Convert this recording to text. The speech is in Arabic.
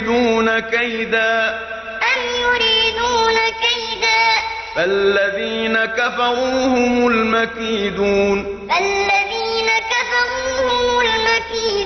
يريدون كيدا. أم يريدون كيدا؟ فالذين كفروا هم المكيدون. فالذين كفروا هم المكيدون.